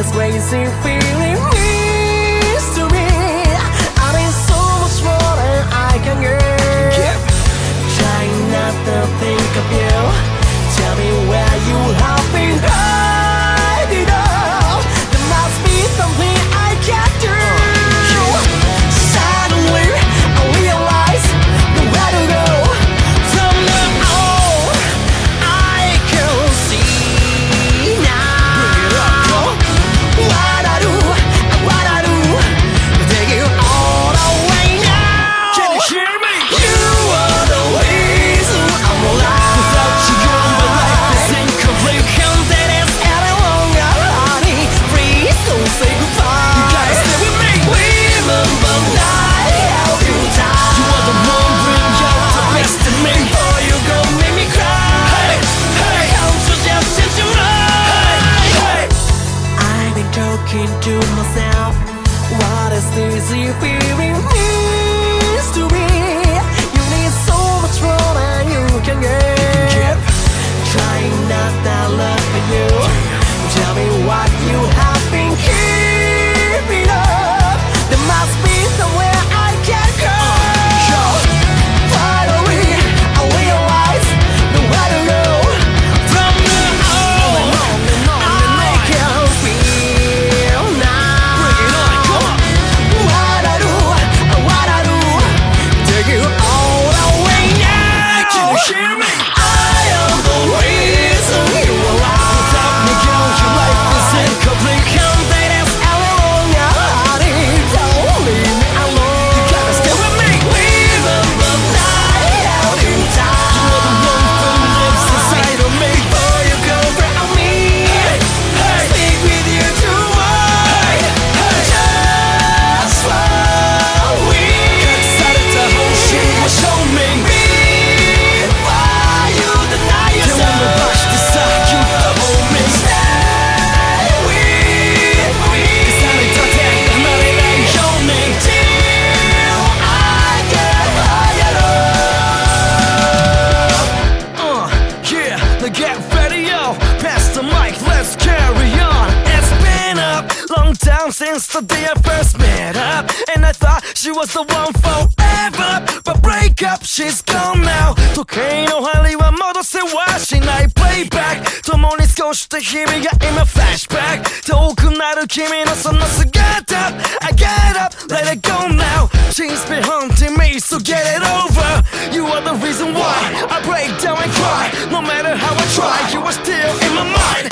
This crazy feeling means to me I mean so much more than I can give. Trying not to think of you. Tell me where you are. to myself, what is this you feel? I down since the day I first met her And I thought she was the one forever. But break up, she's gone now. 時計の針は戻せはしない Playback. 共に少しで日々が今 Flashback. 遠くなる君のその姿 I get up, let it go now. She's been haunting me, so get it over. You are the reason why I break down and cry. No matter how I try, you are still in my mind.